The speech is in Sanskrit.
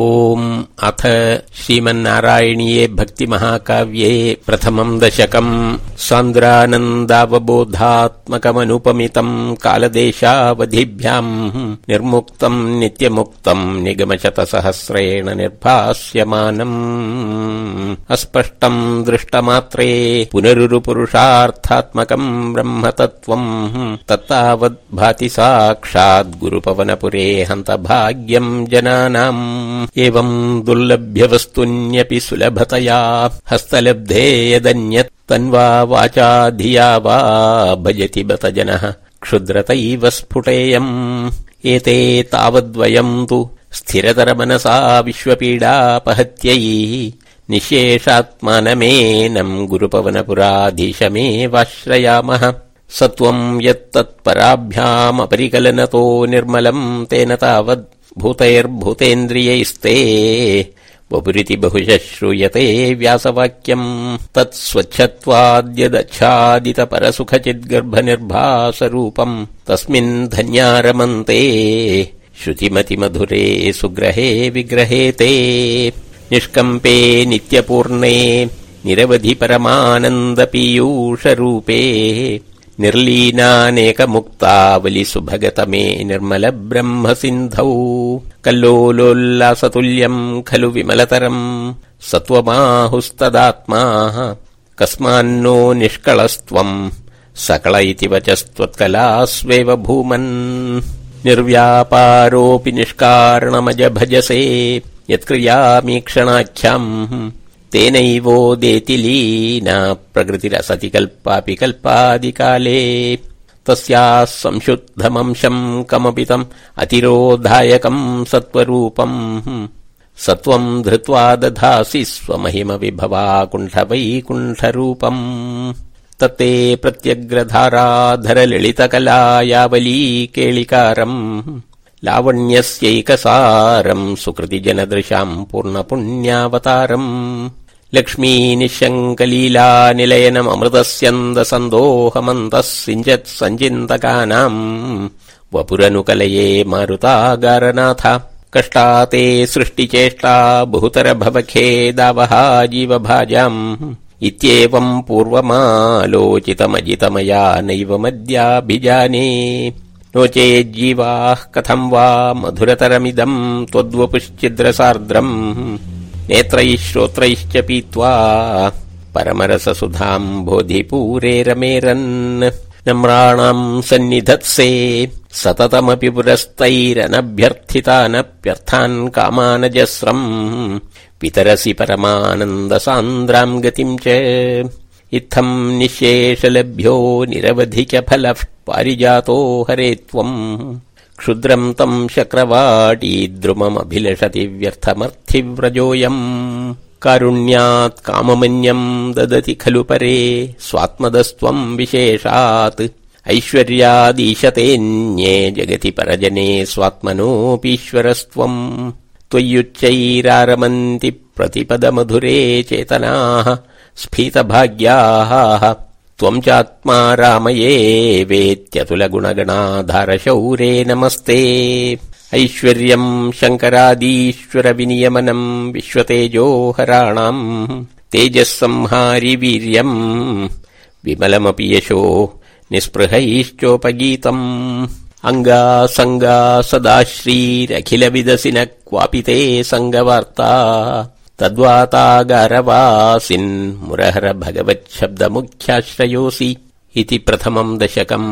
ओम् अथ श्रीमन्नारायणीये भक्तिमहाकाव्ये प्रथमम् दशकम् सान्द्रानन्दावबोधात्मकमनुपमितम् कालदेशावधिभ्याम् निर्मुक्तम् नित्यमुक्तम् निगमशतसहस्रेण निर्भास्यमानम् अस्पष्टम् दृष्टमात्रे पुनरुरुपुरुषार्थात्मकम् ब्रह्मतत्त्वम् तत्तावद्भाति साक्षाद्गुरुपवनपुरे हन्तभाग्यम् जनानाम् एवम् दुर्लभ्यवस्तून्यपि सुलभतया हस्तलब्धे यदन्यत् तन्वा वाचा धिया वा भजति बत जनः। क्षुद्रतैव स्फुटेयम्। एते तावद्वयम् तु स्थिरतरमनसा विश्वपीडापहत्यै। निःशेषात्मानमेनम् गुरुपवनपुराधीशमेवाश्रयामः। स त्वम् यत्तत्पराभ्यामपरिकलनतो निर्मलम् तेन तावद् भूतैर्भूतेन्द्रियैस्ते वपुरिति बहुशः श्रूयते व्यासवाक्यम् तत्स्वच्छत्वाद्यदच्छादितपरसुखचिद्गर्भनिर्भासरूपम् तस्मिन् धन्यारमन्ते श्रुतिमतिमधुरे सुग्रहे विग्रहे ते निष्कम्पे नित्यपूर्णे निरवधि परमानन्दपीयूषरूपे निर्लीनानेकमुक्तावलि सुभगतमे निर्मल ब्रह्म कल्लोलोल्लासतुल्यम् खलु विमलतरम् सत्त्वमाहुस्तदात्मा कस्मान्नो निष्कळस्त्वम् सकल इति वचस्त्वत्कलास्वेव भूमन्। निर्व्यापारोऽपि निष्कारणमज भजसे यत्क्रियामीक्षणाख्याम् तेनैवोदेति लीना प्रकृतिरसति कल्पापि कल्पादिकाले। तस्याः संशुद्धमंशम् कमपि तम् अतिरोधायकम् सत्त्वरूपम्। सत्त्वम् धृत्वा दधासि स्वमहिम विभवा कुण्ठवैकुण्ठरूपम्। तत्ते प्रत्यग्रधाराधरललितकलायावली केळिकारम् लावण्यस्यैकसारम् सुकृतिजनदृशाम् पूर्णपुण्यावतारम् लक्ष्मी निःशङ्कलीला निलयनममृतस्यन्दसन्दोहमन्तः सिञ्चत् सञ्चिन्तकानाम् वपुरनुकलये मारुतागारनाथ कष्टा ते बहुतर भवखेदावहा जीवभाजाम् इत्येवम् पूर्वमालोचितमजितमया नैव मद्याभिजाने नो चेज्जीवाः कथम् वा मधुरतरमिदम् त्वद्वपुश्चिद्रसार्द्रम् नेत्रैः श्रोत्रैश्च पीत्वा परमरससुधाम् बोधिपूरे रमेरन् नम्राणाम् सन्निधत्से सततमपि पुरस्तैरनभ्यर्थितानप्यर्थान् कामानजस्रम्। पितरसि परमानन्दसान्द्राम् गतिम् च। इत्थम् निःशेषलभ्यो निरवधिकफलः पारिजातो हरे त्वम् क्षुद्रम् तम् शक्रवाटीद्रुममभिलषति व्यर्थमर्थिव्रजोऽयम्। कारुण्यात् काममन्यम् ददति खलु परे स्वात्मदस्त्वम् विशेषात्। ऐश्वर्यादीशतेऽन्ये जगति परजने स्वात्मनोऽपीश्वरस्त्वम्। त्वय्युच्चैरारमन्ति प्रतिपदमधुरे चेतनाः स्फीतभाग्याः त्वम् चात्मा रामये वेत्यतुलगुणगणाधारशौरे नमस्ते। ऐश्वर्यम् शङ्करादीश्वरविनियमनम् विश्वतेजोहराणाम् तेजः संहारि वीर्यम् विमलमपि यशो निःस्पृहैश्चोपगीतम् अङ्गासङ्गा सदा श्रीरखिलविदसि न क्वापि ते सङ्गवार्ता तद्वातागारवासिन् मुरहर भगवच्छब्दमुख्याश्रयोऽसि इति प्रथमम् दशकम्